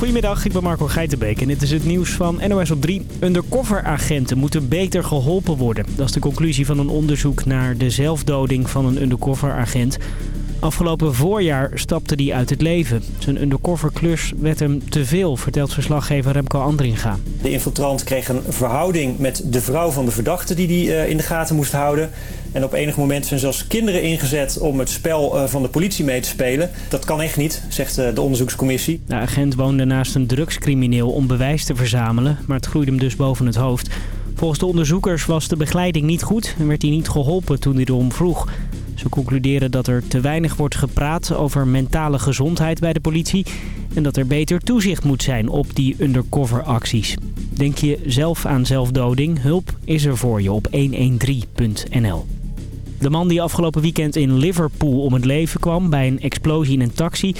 Goedemiddag, ik ben Marco Geitenbeek en dit is het nieuws van NOS op 3. Undercover-agenten moeten beter geholpen worden. Dat is de conclusie van een onderzoek naar de zelfdoding van een undercover-agent. Afgelopen voorjaar stapte hij uit het leven. Zijn undercover-klus werd hem te veel, vertelt verslaggever Remco Andringa. De infiltrant kreeg een verhouding met de vrouw van de verdachte die hij in de gaten moest houden. En op enig moment zijn zelfs kinderen ingezet om het spel eh, van de politie mee te spelen. Dat kan echt niet, zegt eh, de onderzoekscommissie. De agent woonde naast een drugscrimineel om bewijs te verzamelen, maar het groeide hem dus boven het hoofd. Volgens de onderzoekers was de begeleiding niet goed en werd hij niet geholpen toen hij erom vroeg. Ze concluderen dat er te weinig wordt gepraat over mentale gezondheid bij de politie... en dat er beter toezicht moet zijn op die undercover acties. Denk je zelf aan zelfdoding? Hulp is er voor je op 113.nl. De man die afgelopen weekend in Liverpool om het leven kwam bij een explosie in een taxi...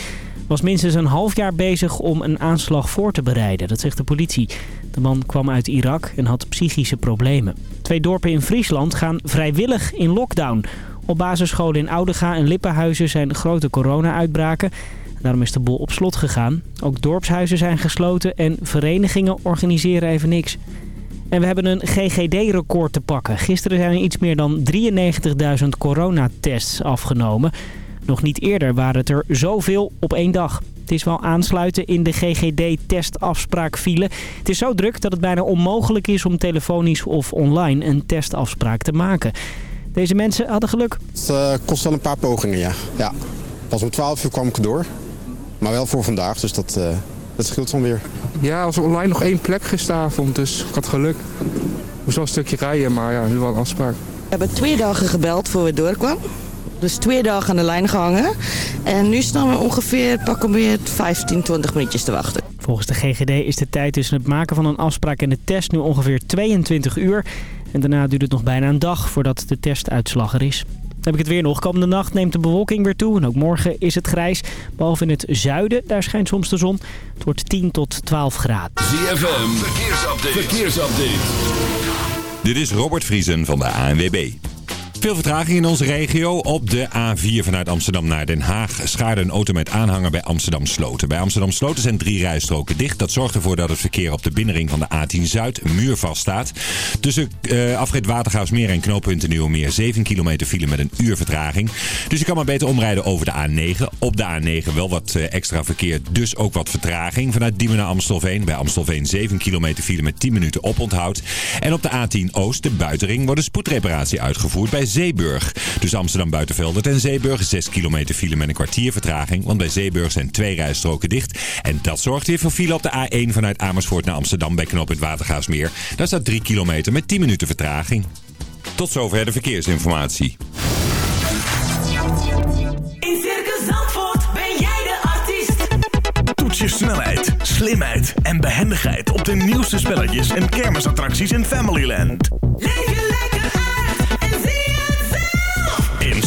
was minstens een half jaar bezig om een aanslag voor te bereiden, dat zegt de politie. De man kwam uit Irak en had psychische problemen. Twee dorpen in Friesland gaan vrijwillig in lockdown... Op basisscholen in Oudega en Lippenhuizen zijn grote corona-uitbraken. Daarom is de boel op slot gegaan. Ook dorpshuizen zijn gesloten en verenigingen organiseren even niks. En we hebben een GGD-record te pakken. Gisteren zijn er iets meer dan 93.000 coronatests afgenomen. Nog niet eerder waren het er zoveel op één dag. Het is wel aansluiten in de GGD-testafspraakfile. Het is zo druk dat het bijna onmogelijk is om telefonisch of online een testafspraak te maken. Deze mensen hadden geluk. Het uh, kost wel een paar pogingen, ja. ja. Pas om 12 uur kwam ik erdoor. Maar wel voor vandaag, dus dat, uh, dat scheelt van weer. Ja, er was online nog één plek gisteravond, dus ik had geluk. Ik moest wel een stukje rijden, maar ja, nu wel een afspraak. We hebben twee dagen gebeld voor we doorkwamen. Dus twee dagen aan de lijn gehangen. En nu staan we ongeveer, pakken weer 15, 20 minuutjes te wachten. Volgens de GGD is de tijd tussen het maken van een afspraak en de test nu ongeveer 22 uur. En daarna duurt het nog bijna een dag voordat de testuitslag er is. Dan heb ik het weer nog. Komende nacht neemt de bewolking weer toe. En ook morgen is het grijs. Behalve in het zuiden, daar schijnt soms de zon. Het wordt 10 tot 12 graden. ZFM, verkeersupdate. verkeersupdate. Dit is Robert Vriesen van de ANWB. Veel vertraging in onze regio. Op de A4 vanuit Amsterdam naar Den Haag schaarde een auto met aanhanger bij Amsterdam Sloten. Bij Amsterdam Sloten zijn drie rijstroken dicht. Dat zorgt ervoor dat het verkeer op de binnenring van de A10 Zuid muurvast staat. Tussen uh, afrit Watergaasmeer en knooppunt Nieuwmeer 7 kilometer file met een uur vertraging. Dus je kan maar beter omrijden over de A9. Op de A9 wel wat uh, extra verkeer, dus ook wat vertraging. Vanuit Diemen naar Amstelveen. Bij Amstelveen 7 kilometer file met 10 minuten oponthoud. En op de A10 Oost, de buitenring, wordt een spoedreparatie uitgevoerd bij Zeeburg. Dus Amsterdam Buitenveldert en Zeeburg 6 kilometer file met een kwartier vertraging. Want bij Zeeburg zijn twee rijstroken dicht. En dat zorgt weer voor file op de A1 vanuit Amersfoort naar Amsterdam bij knooppunt Watergaasmeer. Daar staat 3 kilometer met 10 minuten vertraging. Tot zover de verkeersinformatie. In Circus Zandvoort ben jij de artiest. Toets je snelheid, slimheid en behendigheid op de nieuwste spelletjes en kermisattracties in Familyland. Leef je lekker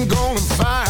I'm gonna find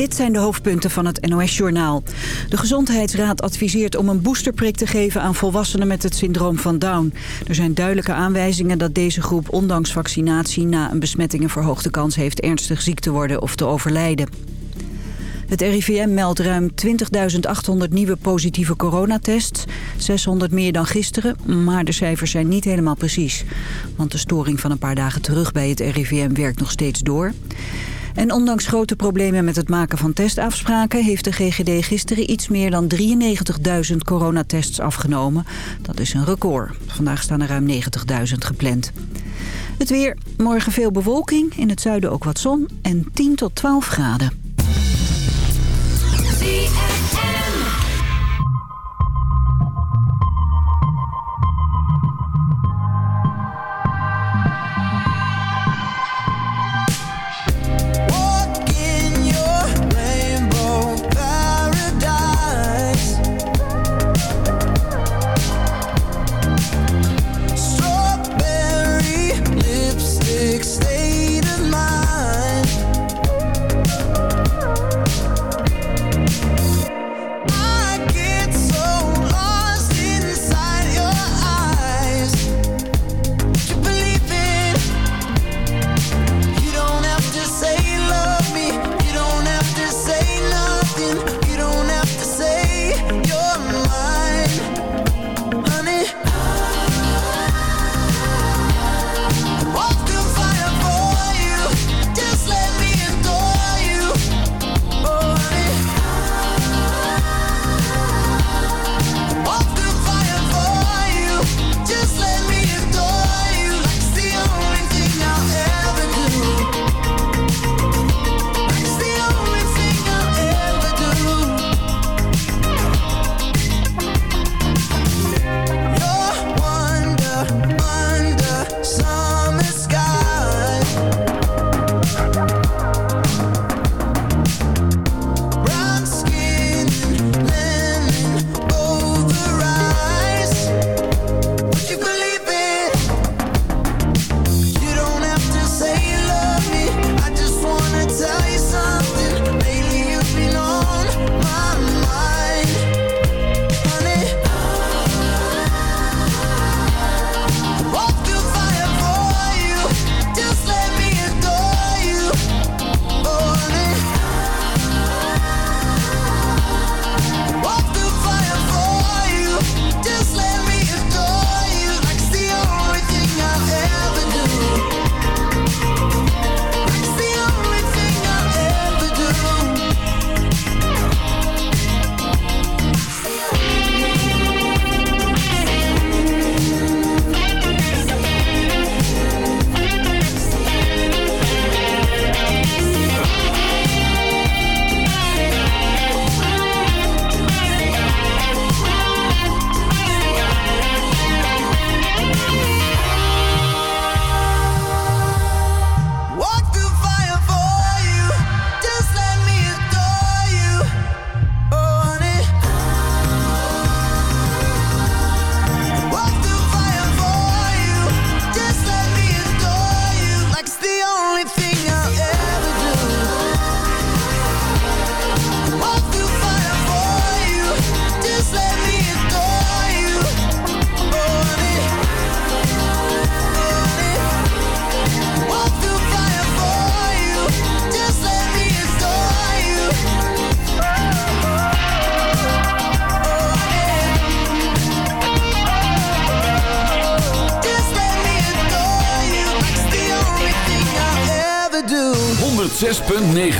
dit zijn de hoofdpunten van het NOS-journaal. De Gezondheidsraad adviseert om een boosterprik te geven aan volwassenen met het syndroom van Down. Er zijn duidelijke aanwijzingen dat deze groep ondanks vaccinatie na een besmetting een verhoogde kans heeft ernstig ziek te worden of te overlijden. Het RIVM meldt ruim 20.800 nieuwe positieve coronatests. 600 meer dan gisteren, maar de cijfers zijn niet helemaal precies. Want de storing van een paar dagen terug bij het RIVM werkt nog steeds door. En ondanks grote problemen met het maken van testafspraken... heeft de GGD gisteren iets meer dan 93.000 coronatests afgenomen. Dat is een record. Vandaag staan er ruim 90.000 gepland. Het weer, morgen veel bewolking, in het zuiden ook wat zon en 10 tot 12 graden.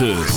9.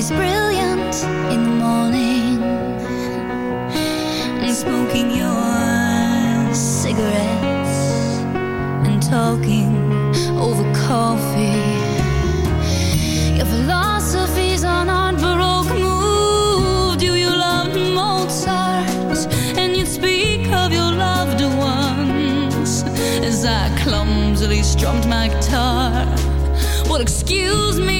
always brilliant in the morning and smoking your cigarettes and talking over coffee. Your philosophy's on art baroque Do you. You Mozart and you speak of your loved ones as I clumsily strummed my guitar. Well, excuse me.